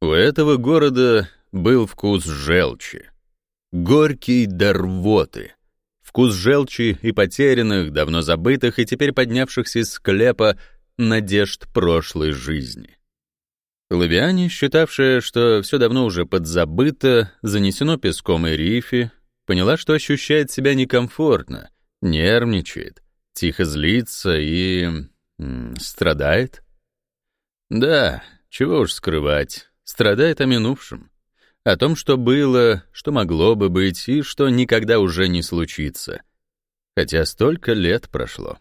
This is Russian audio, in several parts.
У этого города был вкус желчи. Горький до рвоты. Вкус желчи и потерянных, давно забытых и теперь поднявшихся из склепа надежд прошлой жизни. Лавиане, считавшая, что все давно уже подзабыто, занесено песком и рифе, поняла, что ощущает себя некомфортно, нервничает, тихо злится и... Страдает. Да, чего уж скрывать, страдает о минувшем, о том, что было, что могло бы быть и что никогда уже не случится. Хотя столько лет прошло.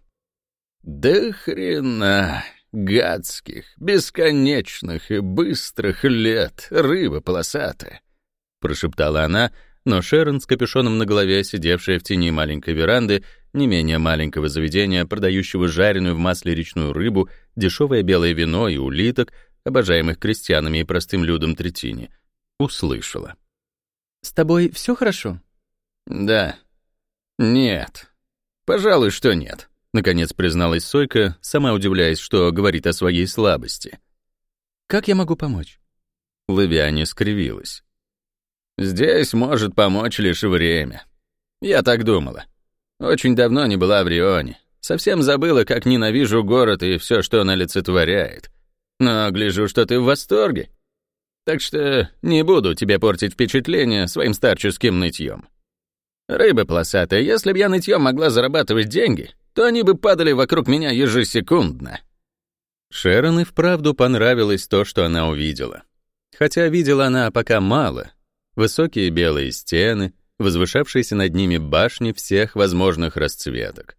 Да хрена! гадских, бесконечных и быстрых лет, рыба полосатая!» — прошептала она, но Шерон с капюшоном на голове, сидевшая в тени маленькой веранды, не менее маленького заведения, продающего жареную в масле речную рыбу, дешевое белое вино и улиток, обожаемых крестьянами и простым людом Третини, услышала. «С тобой все хорошо?» «Да». «Нет. Пожалуй, что нет». Наконец призналась Сойка, сама удивляясь, что говорит о своей слабости. «Как я могу помочь?» Лавиане скривилась. «Здесь может помочь лишь время. Я так думала. Очень давно не была в Рионе. Совсем забыла, как ненавижу город и все, что он олицетворяет. Но гляжу, что ты в восторге. Так что не буду тебе портить впечатление своим старческим нытьем. Рыба полосатая, если б я нытьем могла зарабатывать деньги, то они бы падали вокруг меня ежесекундно. Шерон и вправду понравилось то, что она увидела. Хотя видела она пока мало. Высокие белые стены, возвышавшиеся над ними башни всех возможных расцветок.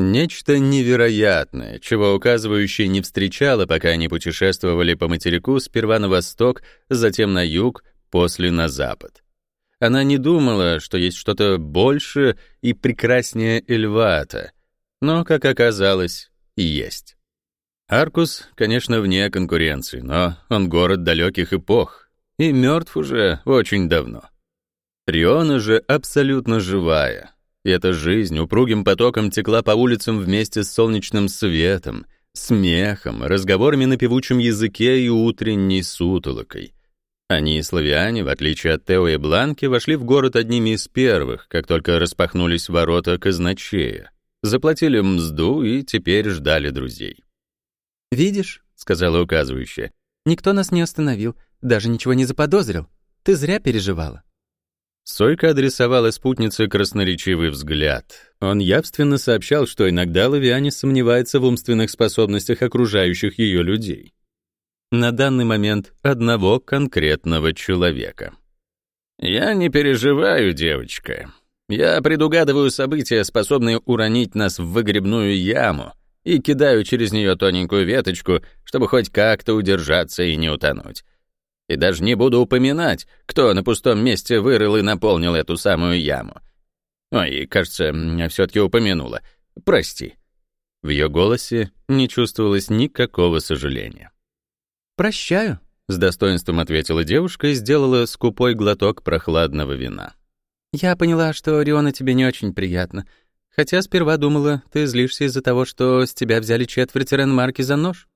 Нечто невероятное, чего указывающее не встречала, пока они путешествовали по материку сперва на восток, затем на юг, после на запад. Она не думала, что есть что-то больше и прекраснее Эльвата — но, как оказалось, есть. Аркус, конечно, вне конкуренции, но он город далеких эпох и мертв уже очень давно. Риона же абсолютно живая, эта жизнь упругим потоком текла по улицам вместе с солнечным светом, смехом, разговорами на певучем языке и утренней сутолокой. Они, славяне, в отличие от Тео и Бланки, вошли в город одними из первых, как только распахнулись ворота казначея заплатили мзду и теперь ждали друзей. «Видишь», — сказала указывающая, — «никто нас не остановил, даже ничего не заподозрил. Ты зря переживала». Сойка адресовала спутнице красноречивый взгляд. Он явственно сообщал, что иногда Лавиане сомневается в умственных способностях окружающих ее людей. На данный момент одного конкретного человека. «Я не переживаю, девочка. Я предугадываю события, способные уронить нас в выгребную яму, и кидаю через нее тоненькую веточку, чтобы хоть как-то удержаться и не утонуть. И даже не буду упоминать, кто на пустом месте вырыл и наполнил эту самую яму. Ой, кажется, все-таки упомянула. Прости. В ее голосе не чувствовалось никакого сожаления. «Прощаю», — с достоинством ответила девушка и сделала скупой глоток прохладного вина. «Я поняла, что Риона тебе не очень приятно. Хотя сперва думала, ты злишься из-за того, что с тебя взяли четверть Ренмарки за нож».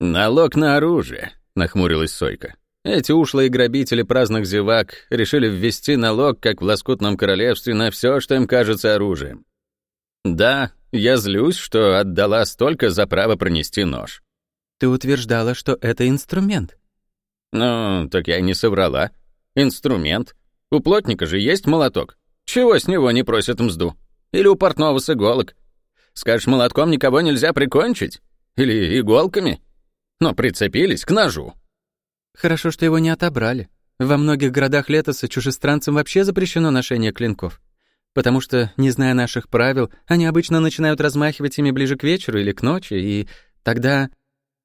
«Налог на оружие», — нахмурилась Сойка. «Эти ушлые грабители праздных зевак решили ввести налог, как в лоскутном королевстве, на все, что им кажется оружием. Да, я злюсь, что отдала столько за право пронести нож». «Ты утверждала, что это инструмент». «Ну, так я не соврала. Инструмент. У плотника же есть молоток. Чего с него не просят мзду? Или у портного с иголок? Скажешь, молотком никого нельзя прикончить? Или иголками? Но прицепились к ножу. Хорошо, что его не отобрали. Во многих городах Летоса чужестранцам вообще запрещено ношение клинков. Потому что, не зная наших правил, они обычно начинают размахивать ими ближе к вечеру или к ночи, и тогда...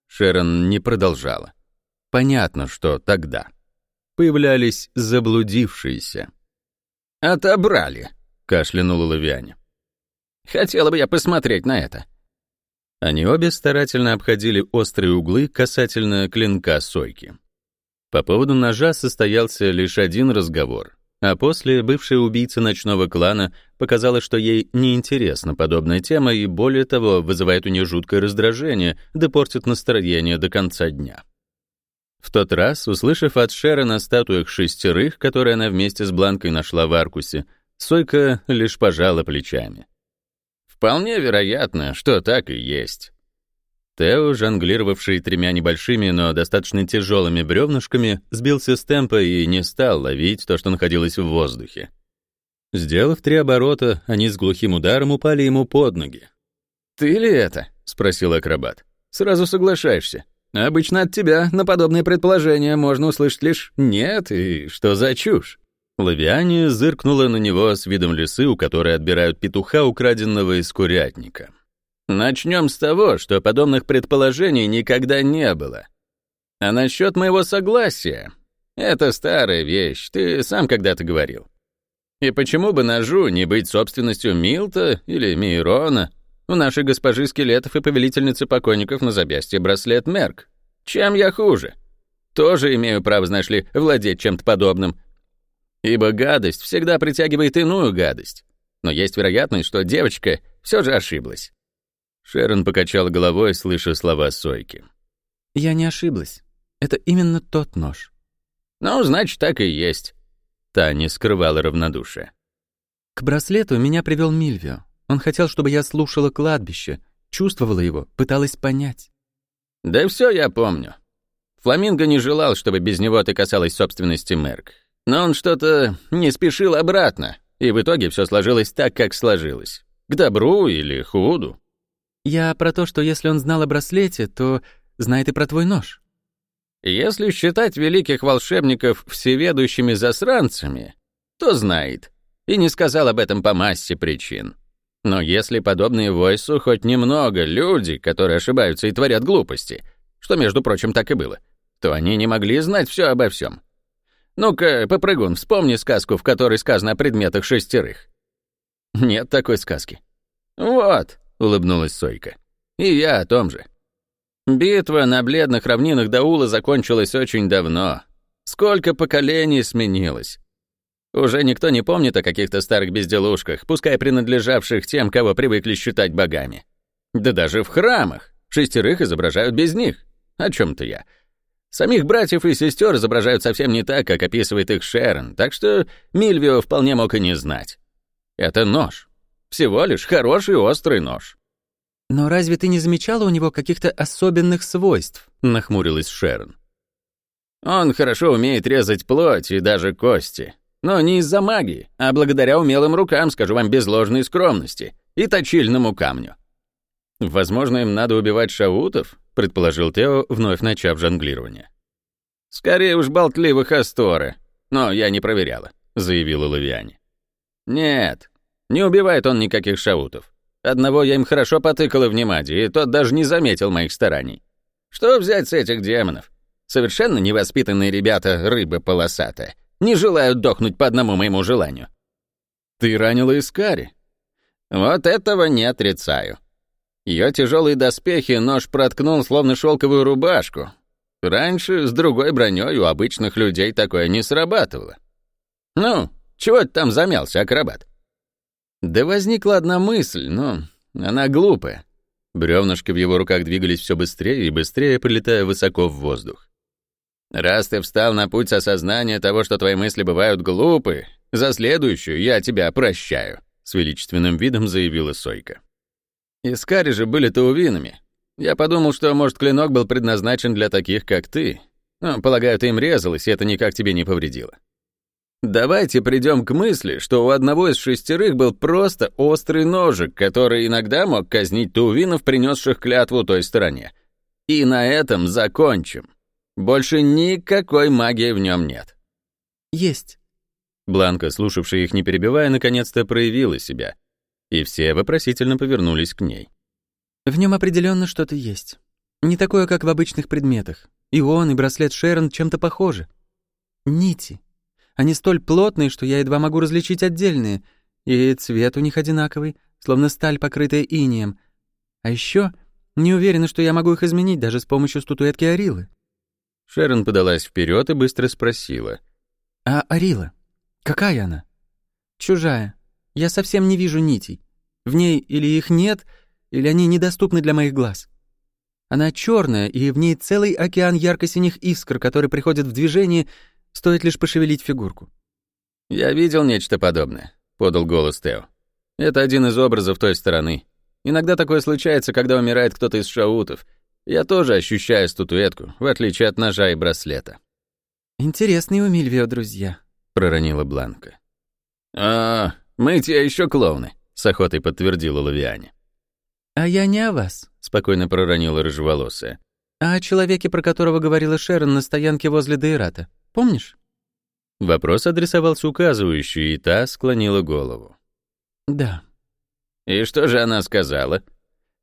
Шерон не продолжала. Понятно, что тогда появлялись заблудившиеся. «Отобрали», — кашлянула Лавиане. «Хотела бы я посмотреть на это». Они обе старательно обходили острые углы касательно клинка сойки. По поводу ножа состоялся лишь один разговор, а после бывшая убийца ночного клана показала, что ей неинтересна подобная тема и, более того, вызывает у нее жуткое раздражение, да портит настроение до конца дня. В тот раз, услышав от Шерон о статуях шестерых, которые она вместе с Бланкой нашла в Аркусе, Сойка лишь пожала плечами. Вполне вероятно, что так и есть. Тео, жонглировавший тремя небольшими, но достаточно тяжелыми бревнышками, сбился с темпа и не стал ловить то, что находилось в воздухе. Сделав три оборота, они с глухим ударом упали ему под ноги. «Ты ли это?» — спросил акробат. «Сразу соглашаешься. Обычно от тебя на подобные предположения можно услышать лишь «нет» и «что за чушь». Лавиане зыркнула на него с видом лисы, у которой отбирают петуха, украденного из курятника. Начнем с того, что подобных предположений никогда не было. А насчет моего согласия — это старая вещь, ты сам когда-то говорил. И почему бы ножу не быть собственностью Милта или Мирона? У нашей госпожи скелетов и повелительницы покойников на запястье браслет Мерк. Чем я хуже? Тоже имею право, знаешь ли, владеть чем-то подобным. Ибо гадость всегда притягивает иную гадость. Но есть вероятность, что девочка все же ошиблась. Шерон покачал головой, слыша слова Сойки. «Я не ошиблась. Это именно тот нож». «Ну, значит, так и есть». Та не скрывала равнодушия. «К браслету меня привел Мильвио. Он хотел, чтобы я слушала кладбище, чувствовала его, пыталась понять». «Да все я помню. Фламинго не желал, чтобы без него ты касалась собственности Мерк. Но он что-то не спешил обратно, и в итоге все сложилось так, как сложилось. К добру или худу. Я про то, что если он знал о браслете, то знает и про твой нож. Если считать великих волшебников всеведущими засранцами, то знает. И не сказал об этом по массе причин. Но если подобные Войсу хоть немного люди, которые ошибаются и творят глупости, что, между прочим, так и было, то они не могли знать все обо всем. Ну-ка, попрыгун, вспомни сказку, в которой сказано о предметах шестерых. Нет такой сказки. Вот, — улыбнулась Сойка. «И я о том же. Битва на бледных равнинах Даула закончилась очень давно. Сколько поколений сменилось. Уже никто не помнит о каких-то старых безделушках, пускай принадлежавших тем, кого привыкли считать богами. Да даже в храмах шестерых изображают без них. О чем-то я. Самих братьев и сестер изображают совсем не так, как описывает их Шерон, так что Мильвио вполне мог и не знать. Это нож. Всего лишь хороший острый нож». «Но разве ты не замечала у него каких-то особенных свойств?» — нахмурилась Шерон. «Он хорошо умеет резать плоть и даже кости. Но не из-за магии, а благодаря умелым рукам, скажу вам, без ложной скромности, и точильному камню». «Возможно, им надо убивать шаутов?» — предположил Тео, вновь начав жонглирование. «Скорее уж болтливых Асторы, но я не проверяла», — заявила Лавиане. «Нет, не убивает он никаких шаутов. Одного я им хорошо потыкала в Немаде, и тот даже не заметил моих стараний. Что взять с этих демонов? Совершенно невоспитанные ребята, рыба полосатая, не желают дохнуть по одному моему желанию. Ты ранила Искари? Вот этого не отрицаю. Ее тяжелые доспехи нож проткнул, словно шелковую рубашку. Раньше с другой броней у обычных людей такое не срабатывало. Ну, чего ты там замялся, акробат? Да возникла одна мысль, но она глупая. Бревнышки в его руках двигались все быстрее и быстрее, прилетая высоко в воздух. «Раз ты встал на путь осознания того, что твои мысли бывают глупы, за следующую я тебя прощаю», — с величественным видом заявила Сойка. «Искари же были таувинами. Я подумал, что, может, клинок был предназначен для таких, как ты. Но, полагаю, ты им резалась, и это никак тебе не повредило. Давайте придем к мысли, что у одного из шестерых был просто острый ножик, который иногда мог казнить тувинов, принесших клятву той стороне. И на этом закончим. Больше никакой магии в нем нет. Есть. Бланка, слушавшая их не перебивая, наконец-то проявила себя. И все вопросительно повернулись к ней. В нем определенно что-то есть. Не такое, как в обычных предметах. И он, и браслет Шерон чем-то похожи. Нити. Они столь плотные, что я едва могу различить отдельные, и цвет у них одинаковый, словно сталь, покрытая инеем. А еще не уверена, что я могу их изменить даже с помощью статуэтки Арилы. Шерон подалась вперед и быстро спросила. «А Арила? Какая она?» «Чужая. Я совсем не вижу нитей. В ней или их нет, или они недоступны для моих глаз». Она черная, и в ней целый океан ярко-синих искр, который приходит в движение, стоит лишь пошевелить фигурку. «Я видел нечто подобное», — подал голос Тео. «Это один из образов той стороны. Иногда такое случается, когда умирает кто-то из шаутов. Я тоже ощущаю статуэтку, в отличие от ножа и браслета». «Интересные у Мильвио друзья», — проронила Бланка. «А, мы те еще клоуны», — с охотой подтвердила Лавиане. «А я не о вас», — спокойно проронила рыжеволосая. «А о человеке, про которого говорила Шерон на стоянке возле Дейрата. Помнишь?» Вопрос адресовался указывающей, и та склонила голову. «Да». «И что же она сказала?»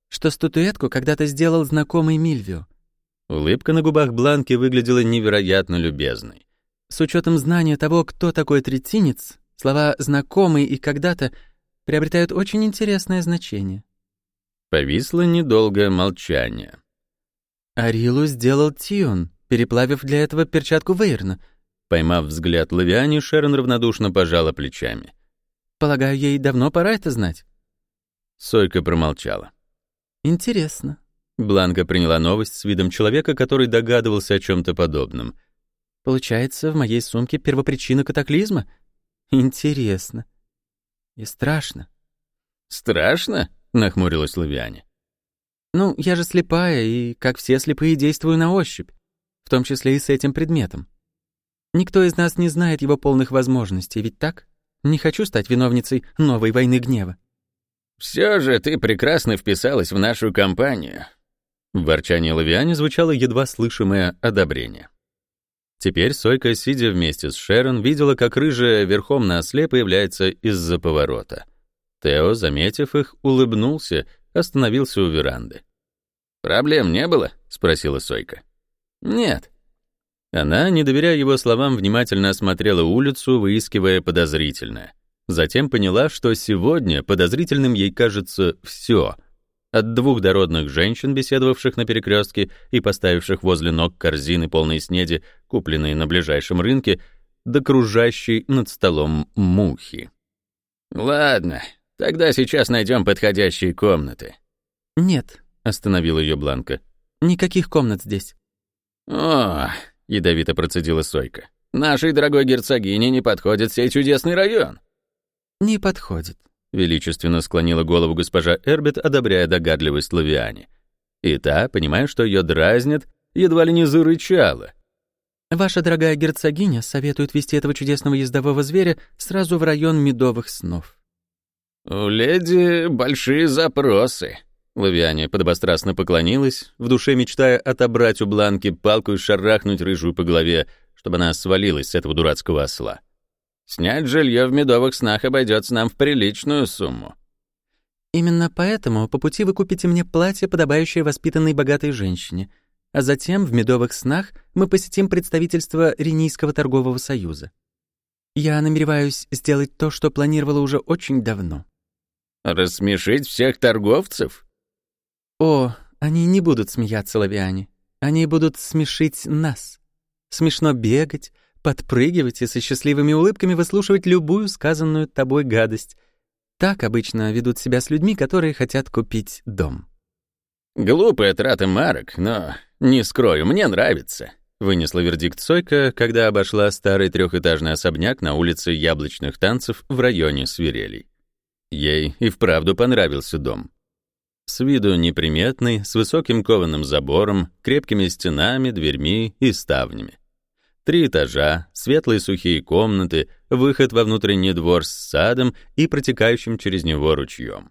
«Что статуэтку когда-то сделал знакомый Мильвио». Улыбка на губах Бланки выглядела невероятно любезной. С учетом знания того, кто такой третинец, слова «знакомый» и «когда-то» приобретают очень интересное значение. Повисло недолгое молчание. «Арилу сделал Тион, переплавив для этого перчатку Вейрна». Поймав взгляд Лавиани, Шерон равнодушно пожала плечами. «Полагаю, ей давно пора это знать». Сойка промолчала. «Интересно». Бланка приняла новость с видом человека, который догадывался о чем то подобном. «Получается, в моей сумке первопричина катаклизма? Интересно. И страшно». «Страшно?» — нахмурилась Лавиане. «Ну, я же слепая, и, как все слепые, действую на ощупь, в том числе и с этим предметом. Никто из нас не знает его полных возможностей, ведь так? Не хочу стать виновницей новой войны гнева». «Все же ты прекрасно вписалась в нашу компанию». В ворчании Лавиане звучало едва слышимое одобрение. Теперь Сойка, сидя вместе с Шерон, видела, как рыжая верхом на осле появляется из-за поворота. Тео, заметив их, улыбнулся, остановился у веранды. «Проблем не было?» — спросила Сойка. «Нет». Она, не доверяя его словам, внимательно осмотрела улицу, выискивая подозрительное. Затем поняла, что сегодня подозрительным ей кажется все. От двух дородных женщин, беседовавших на перекрестке и поставивших возле ног корзины полной снеди, купленные на ближайшем рынке, до кружащей над столом мухи. «Ладно, Тогда сейчас найдем подходящие комнаты». «Нет», — остановил ее Бланка. «Никаких комнат здесь». «О», — ядовито процедила Сойка, «нашей дорогой герцогине не подходит сей чудесный район». «Не подходит», — величественно склонила голову госпожа Эрбет, одобряя догадливость Лавиане. И та, понимая, что ее дразнят, едва ли не зарычала. «Ваша дорогая герцогиня советует вести этого чудесного ездового зверя сразу в район медовых снов». «У леди большие запросы». Лавиане подобострастно поклонилась, в душе мечтая отобрать у Бланки палку и шарахнуть рыжую по голове, чтобы она свалилась с этого дурацкого осла. «Снять жилье в медовых снах обойдется нам в приличную сумму». «Именно поэтому по пути вы купите мне платье, подобающее воспитанной богатой женщине, а затем в медовых снах мы посетим представительство Ренийского торгового союза. Я намереваюсь сделать то, что планировала уже очень давно». Рассмешить всех торговцев? О, они не будут смеяться, Лавиане. Они будут смешить нас. Смешно бегать, подпрыгивать и со счастливыми улыбками выслушивать любую сказанную тобой гадость. Так обычно ведут себя с людьми, которые хотят купить дом. Глупая трата марок, но, не скрою, мне нравится. Вынесла вердикт Сойка, когда обошла старый трехэтажный особняк на улице Яблочных танцев в районе Свирелей. Ей и вправду понравился дом. С виду неприметный, с высоким кованым забором, крепкими стенами, дверьми и ставнями. Три этажа, светлые сухие комнаты, выход во внутренний двор с садом и протекающим через него ручьем.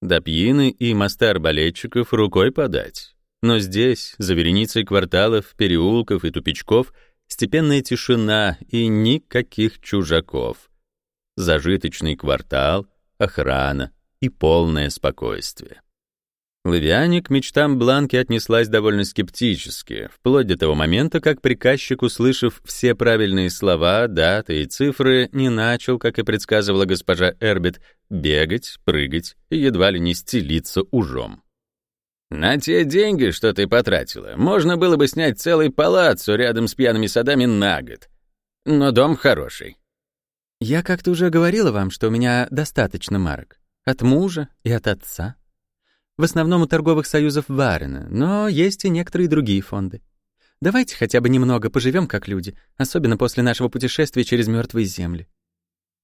До Пьины и моста арбалетчиков рукой подать. Но здесь, за вереницей кварталов, переулков и тупичков, степенная тишина и никаких чужаков. Зажиточный квартал — охрана и полное спокойствие. Лавиане к мечтам Бланки отнеслась довольно скептически, вплоть до того момента, как приказчик, услышав все правильные слова, даты и цифры, не начал, как и предсказывала госпожа Эрбит, бегать, прыгать и едва ли не стелиться ужом. «На те деньги, что ты потратила, можно было бы снять целый палаццо рядом с пьяными садами на год. Но дом хороший. Я как-то уже говорила вам, что у меня достаточно марок. От мужа и от отца. В основном у торговых союзов Варена, но есть и некоторые другие фонды. Давайте хотя бы немного поживем как люди, особенно после нашего путешествия через мертвые земли.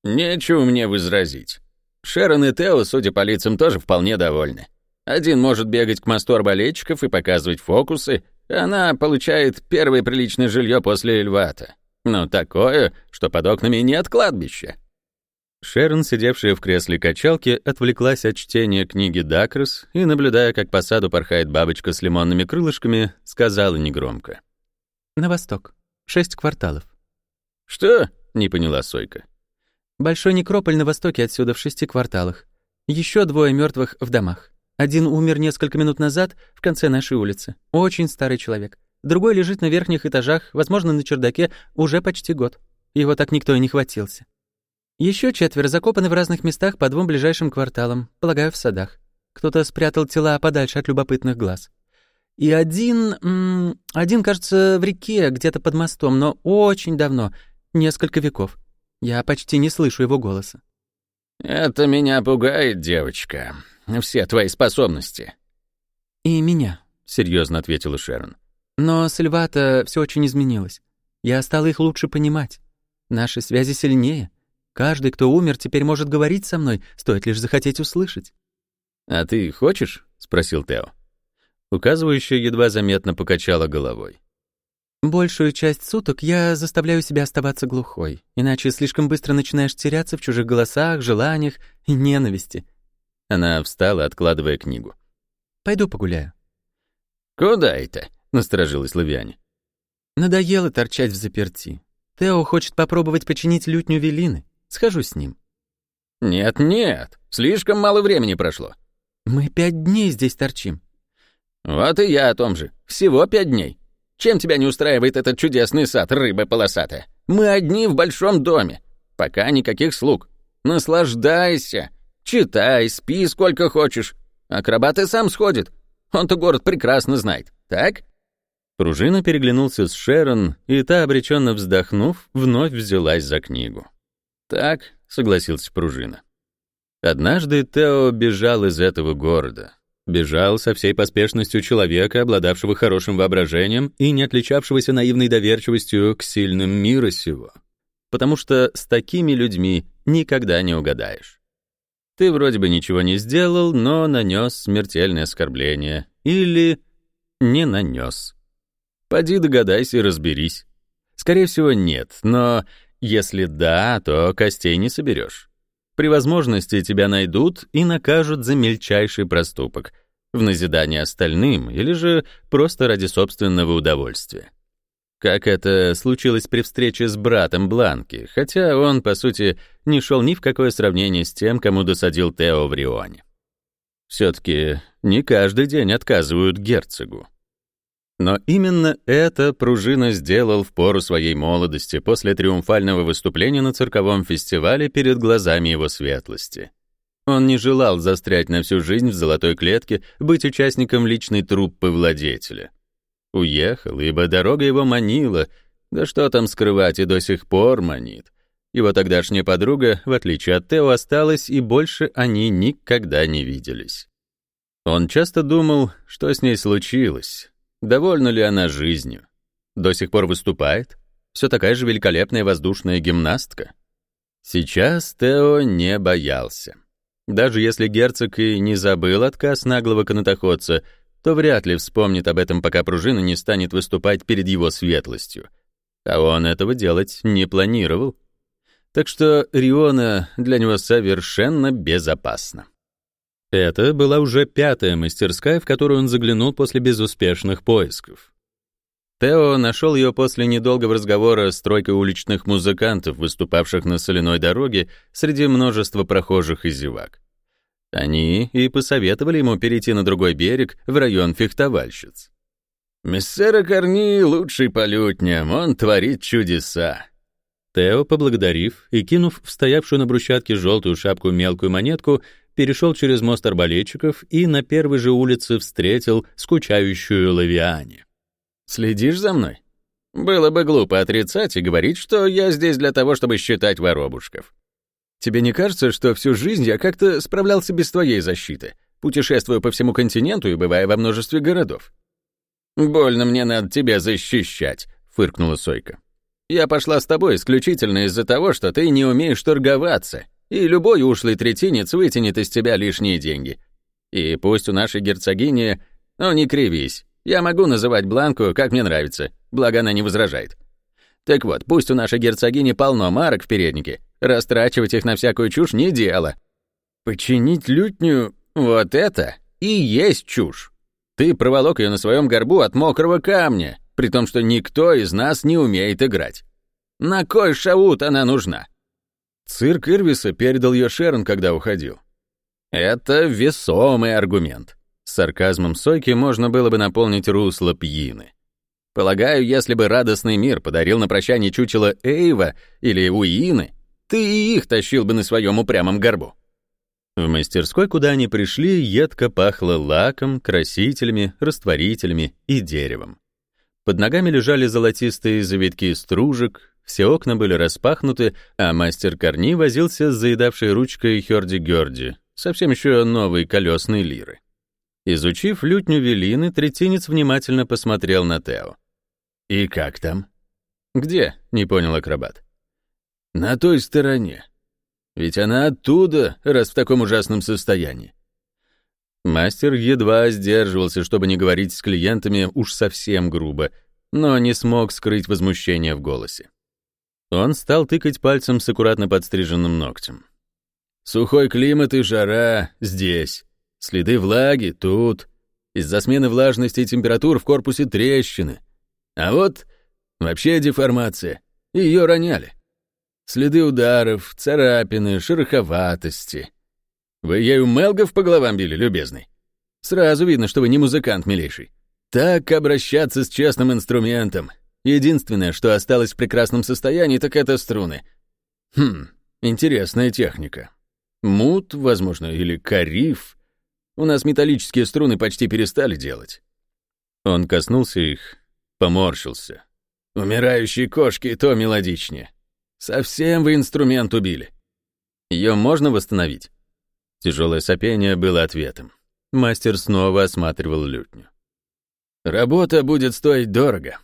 Нечего мне возразить. Шерон и Тео, судя по лицам, тоже вполне довольны. Один может бегать к мосту арбалетчиков и показывать фокусы, она получает первое приличное жилье после Эльвата. Но такое, что под окнами нет кладбища. Шерон, сидевшая в кресле качалки, отвлеклась от чтения книги Дакрос и, наблюдая, как по саду порхает бабочка с лимонными крылышками, сказала негромко. «На восток. Шесть кварталов». «Что?» — не поняла Сойка. «Большой некрополь на востоке отсюда в шести кварталах. Еще двое мертвых в домах. Один умер несколько минут назад в конце нашей улицы. Очень старый человек. Другой лежит на верхних этажах, возможно, на чердаке, уже почти год. Его так никто и не хватился. Еще четверо закопаны в разных местах по двум ближайшим кварталам, полагаю, в садах. Кто-то спрятал тела подальше от любопытных глаз. И один... один, кажется, в реке, где-то под мостом, но очень давно, несколько веков. Я почти не слышу его голоса. «Это меня пугает, девочка. Все твои способности». «И меня», — серьезно ответила Шерон. «Но с Львата все очень изменилось. Я стала их лучше понимать. Наши связи сильнее. Каждый, кто умер, теперь может говорить со мной, стоит лишь захотеть услышать». «А ты хочешь?» — спросил Тео. Указывающая едва заметно покачала головой. «Большую часть суток я заставляю себя оставаться глухой, иначе слишком быстро начинаешь теряться в чужих голосах, желаниях и ненависти». Она встала, откладывая книгу. «Пойду погуляю». «Куда это?» — насторожилась Лавиане. «Надоело торчать в заперти. Тео хочет попробовать починить лютню Велины. Схожу с ним». «Нет-нет, слишком мало времени прошло». «Мы пять дней здесь торчим». «Вот и я о том же. Всего пять дней. Чем тебя не устраивает этот чудесный сад, рыба полосатая? Мы одни в большом доме. Пока никаких слуг. Наслаждайся. Читай, спи сколько хочешь. Акробат и сам сходит. Он-то город прекрасно знает. Так?» Пружина переглянулся с Шерон, и та, обреченно вздохнув, вновь взялась за книгу. «Так», — согласился Пружина. Однажды Тео бежал из этого города. Бежал со всей поспешностью человека, обладавшего хорошим воображением и не отличавшегося наивной доверчивостью к сильным мира сего. Потому что с такими людьми никогда не угадаешь. Ты вроде бы ничего не сделал, но нанес смертельное оскорбление. Или не нанес. Поди догадайся и разберись. Скорее всего, нет, но если да, то костей не соберешь. При возможности тебя найдут и накажут за мельчайший проступок, в назидание остальным или же просто ради собственного удовольствия. Как это случилось при встрече с братом Бланки, хотя он, по сути, не шел ни в какое сравнение с тем, кому досадил Тео в Рионе. Все-таки не каждый день отказывают герцогу. Но именно это Пружина сделал в пору своей молодости после триумфального выступления на цирковом фестивале перед глазами его светлости. Он не желал застрять на всю жизнь в золотой клетке, быть участником личной труппы владетеля. Уехал, ибо дорога его манила, да что там скрывать, и до сих пор манит. Его тогдашняя подруга, в отличие от Тео, осталась, и больше они никогда не виделись. Он часто думал, что с ней случилось, Довольна ли она жизнью? До сих пор выступает? Все такая же великолепная воздушная гимнастка? Сейчас Тео не боялся. Даже если герцог и не забыл отказ наглого канатоходца, то вряд ли вспомнит об этом, пока пружина не станет выступать перед его светлостью. А он этого делать не планировал. Так что Риона для него совершенно безопасна. Это была уже пятая мастерская, в которую он заглянул после безуспешных поисков. Тео нашел ее после недолгого разговора с тройкой уличных музыкантов, выступавших на соляной дороге среди множества прохожих и зевак. Они и посоветовали ему перейти на другой берег, в район фехтовальщиц. «Мессера Корни — лучший по лютням, он творит чудеса». Тео, поблагодарив и кинув в стоявшую на брусчатке желтую шапку мелкую монетку, перешел через мост арбалетчиков и на первой же улице встретил скучающую Лавиане. «Следишь за мной? Было бы глупо отрицать и говорить, что я здесь для того, чтобы считать воробушков. Тебе не кажется, что всю жизнь я как-то справлялся без твоей защиты? путешествую по всему континенту и бываю во множестве городов». «Больно мне надо тебя защищать», — фыркнула Сойка. «Я пошла с тобой исключительно из-за того, что ты не умеешь торговаться, и любой ушлый третинец вытянет из тебя лишние деньги. И пусть у нашей герцогини... Ну, не кривись. Я могу называть Бланку, как мне нравится, благо она не возражает. Так вот, пусть у нашей герцогини полно марок в переднике, растрачивать их на всякую чушь не дело. Починить лютню — вот это и есть чушь. Ты проволок ее на своем горбу от мокрого камня, при том, что никто из нас не умеет играть. На кой шаут она нужна? Цирк Ирвиса передал ее Шерон, когда уходил. Это весомый аргумент. С сарказмом Сойки можно было бы наполнить русло пьины. Полагаю, если бы радостный мир подарил на прощание чучело Эйва или Уины, ты и их тащил бы на своем упрямом горбу. В мастерской, куда они пришли, едко пахло лаком, красителями, растворителями и деревом. Под ногами лежали золотистые завитки стружек, все окна были распахнуты, а мастер Корни возился с заедавшей ручкой Хёрди-Гёрди, совсем еще новой колесной лиры. Изучив лютню Велины, третинец внимательно посмотрел на Тео. «И как там?» «Где?» — не понял акробат. «На той стороне. Ведь она оттуда, раз в таком ужасном состоянии». Мастер едва сдерживался, чтобы не говорить с клиентами уж совсем грубо, но не смог скрыть возмущение в голосе. Он стал тыкать пальцем с аккуратно подстриженным ногтем. Сухой климат и жара здесь. Следы влаги тут. Из-за смены влажности и температур в корпусе трещины. А вот вообще деформация. Ее роняли. Следы ударов, царапины, шероховатости. Вы ею Мелгов по головам били, любезный? Сразу видно, что вы не музыкант, милейший. Так обращаться с честным инструментом. Единственное, что осталось в прекрасном состоянии, так это струны. Хм, интересная техника. Мут, возможно, или кариф. У нас металлические струны почти перестали делать. Он коснулся их, поморщился. Умирающие кошки то мелодичнее. Совсем вы инструмент убили. Ее можно восстановить? Тяжелое сопение было ответом. Мастер снова осматривал лютню. Работа будет стоить дорого.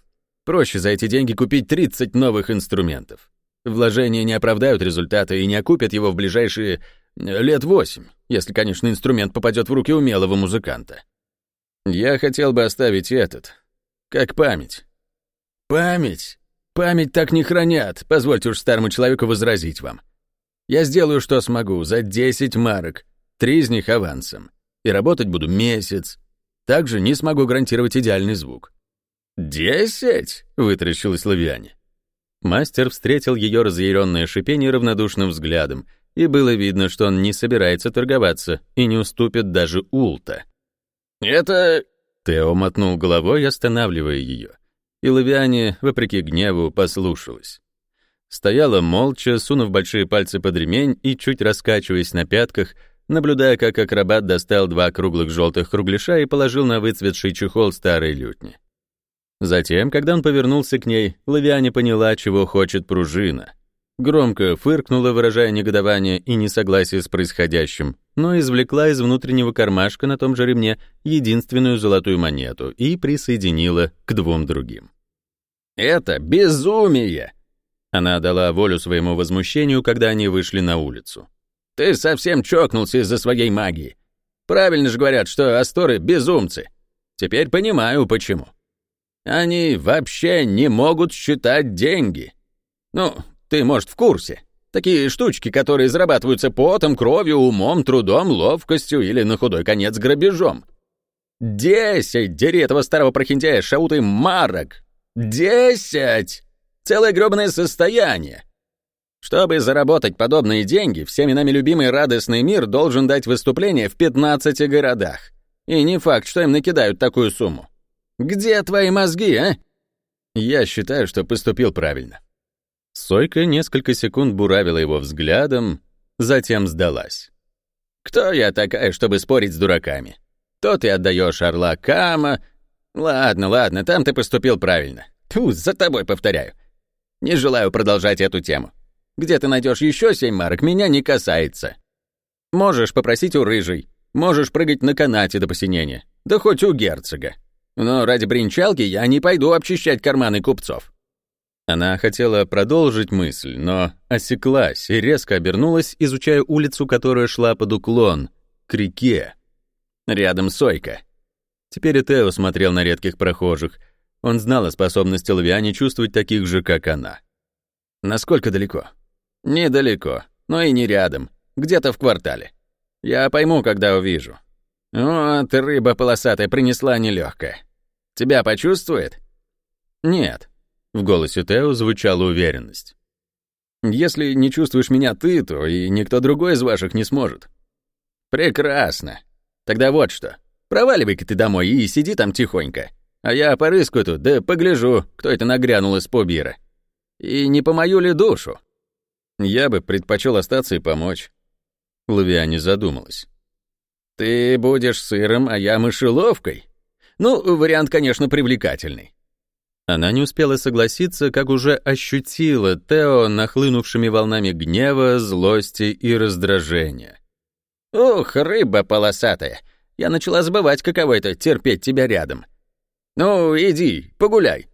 Проще за эти деньги купить 30 новых инструментов. Вложения не оправдают результата и не окупят его в ближайшие Лет восемь, если, конечно, инструмент попадет в руки умелого музыканта. Я хотел бы оставить этот, как память. Память? Память так не хранят, позвольте уж старому человеку возразить вам. Я сделаю, что смогу, за 10 марок, три из них авансом. И работать буду месяц. Также не смогу гарантировать идеальный звук. «Десять?» — вытаращилась Лавиане. Мастер встретил ее разъяренное шипение равнодушным взглядом — и было видно, что он не собирается торговаться и не уступит даже Улта. «Это...» Тео мотнул головой, останавливая ее. И Лавиане, вопреки гневу, послушалась. Стояла молча, сунув большие пальцы под ремень и чуть раскачиваясь на пятках, наблюдая, как акробат достал два круглых желтых кругляша и положил на выцветший чехол старой лютни. Затем, когда он повернулся к ней, Лавиане поняла, чего хочет пружина — Громко фыркнула, выражая негодование и несогласие с происходящим, но извлекла из внутреннего кармашка на том же ремне единственную золотую монету и присоединила к двум другим. «Это безумие!» Она дала волю своему возмущению, когда они вышли на улицу. «Ты совсем чокнулся из-за своей магии. Правильно же говорят, что асторы — безумцы. Теперь понимаю, почему. Они вообще не могут считать деньги. Ну, ты, может, в курсе? Такие штучки, которые зарабатываются потом, кровью, умом, трудом, ловкостью или, на худой конец, грабежом. Десять! Дери этого старого прохиндея шауты марок! Десять! Целое грёбаное состояние! Чтобы заработать подобные деньги, всеми нами любимый радостный мир должен дать выступление в 15 городах. И не факт, что им накидают такую сумму. Где твои мозги, а? Я считаю, что поступил правильно. Сойка несколько секунд буравила его взглядом, затем сдалась. «Кто я такая, чтобы спорить с дураками? То ты отдаешь орла Кама... Ладно, ладно, там ты поступил правильно. Тьфу, за тобой повторяю. Не желаю продолжать эту тему. Где ты найдешь еще семь марок, меня не касается. Можешь попросить у рыжей. Можешь прыгать на канате до посинения. Да хоть у герцога. Но ради бренчалки я не пойду обчищать карманы купцов». Она хотела продолжить мысль, но осеклась и резко обернулась, изучая улицу, которая шла под уклон, к реке. Рядом Сойка. Теперь и Тео смотрел на редких прохожих. Он знал о способности Лавиани чувствовать таких же, как она. «Насколько далеко?» «Недалеко, но и не рядом. Где-то в квартале. Я пойму, когда увижу. Вот рыба полосатая принесла нелегкая. Тебя почувствует?» «Нет», — в голосе Тео звучала уверенность. «Если не чувствуешь меня ты, то и никто другой из ваших не сможет». «Прекрасно. Тогда вот что. Проваливай-ка ты домой и сиди там тихонько. А я порыскаю тут, да погляжу, кто это нагрянул из Побира. И не по мою ли душу?» «Я бы предпочел остаться и помочь». Лавиане задумалась. «Ты будешь сыром, а я мышеловкой? Ну, вариант, конечно, привлекательный. Она не успела согласиться, как уже ощутила Тео нахлынувшими волнами гнева, злости и раздражения. «Ух, рыба полосатая! Я начала забывать, каково это — терпеть тебя рядом. Ну, иди, погуляй.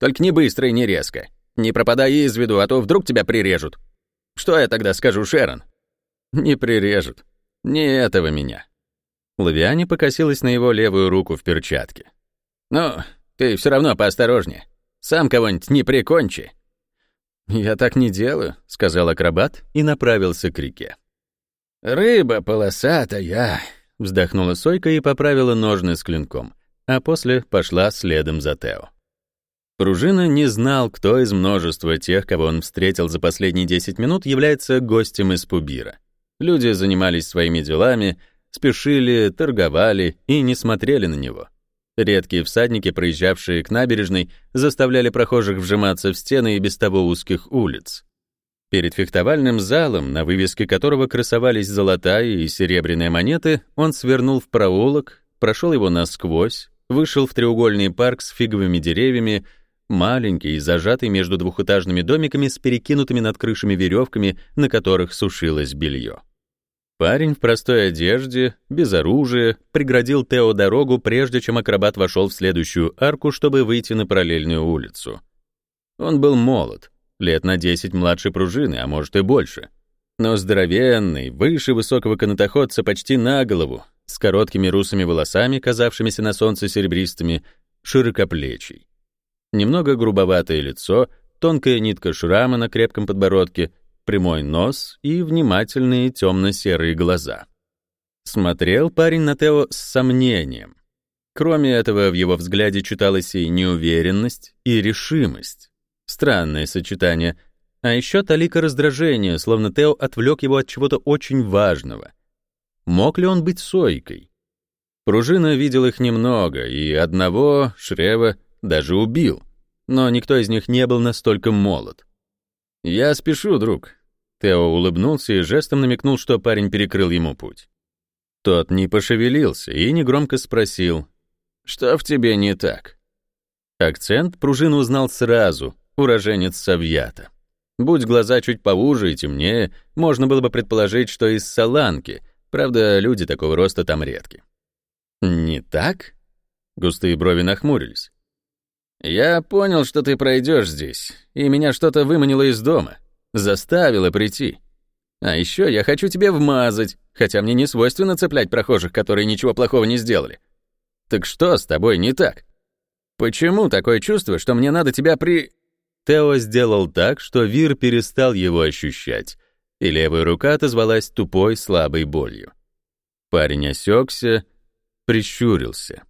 Только не быстро и не резко. Не пропадай из виду, а то вдруг тебя прирежут. Что я тогда скажу, Шерон?» «Не прирежут. Не этого меня». Лавиане покосилась на его левую руку в перчатке. «Ну, ты все равно поосторожнее. Сам кого-нибудь не прикончи». «Я так не делаю», — сказал акробат и направился к реке. «Рыба полосатая», — вздохнула Сойка и поправила ножны с клинком, а после пошла следом за Тео. Пружина не знал, кто из множества тех, кого он встретил за последние 10 минут, является гостем из Пубира. Люди занимались своими делами, спешили, торговали и не смотрели на него. Редкие всадники, проезжавшие к набережной, заставляли прохожих вжиматься в стены и без того узких улиц. Перед фехтовальным залом, на вывеске которого красовались золотая и серебряные монеты, он свернул в проулок, прошел его насквозь, вышел в треугольный парк с фиговыми деревьями, маленький, зажатый между двухэтажными домиками с перекинутыми над крышами веревками, на которых сушилось белье. Парень в простой одежде, без оружия, преградил Тео дорогу, прежде чем акробат вошел в следующую арку, чтобы выйти на параллельную улицу. Он был молод, лет на 10 младше пружины, а может и больше. Но здоровенный, выше высокого канатоходца почти на голову, с короткими русыми волосами, казавшимися на солнце серебристыми, широкоплечий. Немного грубоватое лицо, тонкая нитка шрама на крепком подбородке — прямой нос и внимательные темно-серые глаза. Смотрел парень на Тео с сомнением. Кроме этого, в его взгляде читалась и неуверенность, и решимость. Странное сочетание. А еще талика раздражения, словно Тео отвлек его от чего-то очень важного. Мог ли он быть сойкой? Пружина видел их немного, и одного, Шрева, даже убил. Но никто из них не был настолько молод. «Я спешу, друг». Тео улыбнулся и жестом намекнул, что парень перекрыл ему путь. Тот не пошевелился и негромко спросил, «Что в тебе не так?» Акцент пружину узнал сразу, уроженец Савьята. Будь глаза чуть поуже и темнее, можно было бы предположить, что из Саланки, правда, люди такого роста там редки. «Не так?» Густые брови нахмурились. «Я понял, что ты пройдешь здесь, и меня что-то выманило из дома, заставило прийти. А еще я хочу тебе вмазать, хотя мне не свойственно цеплять прохожих, которые ничего плохого не сделали. Так что с тобой не так? Почему такое чувство, что мне надо тебя при...» Тео сделал так, что Вир перестал его ощущать, и левая рука отозвалась тупой, слабой болью. Парень осекся, прищурился.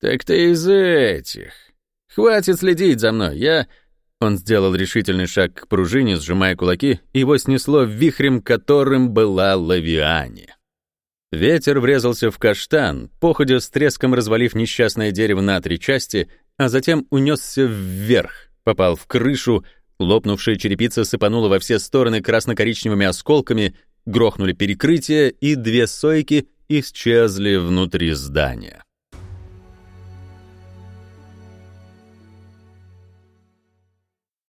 «Так ты из этих...» «Хватит следить за мной, я...» Он сделал решительный шаг к пружине, сжимая кулаки, его снесло вихрем, которым была Лавиане. Ветер врезался в каштан, походя с треском развалив несчастное дерево на три части, а затем унесся вверх, попал в крышу, лопнувшая черепица сыпанула во все стороны красно-коричневыми осколками, грохнули перекрытия, и две сойки исчезли внутри здания.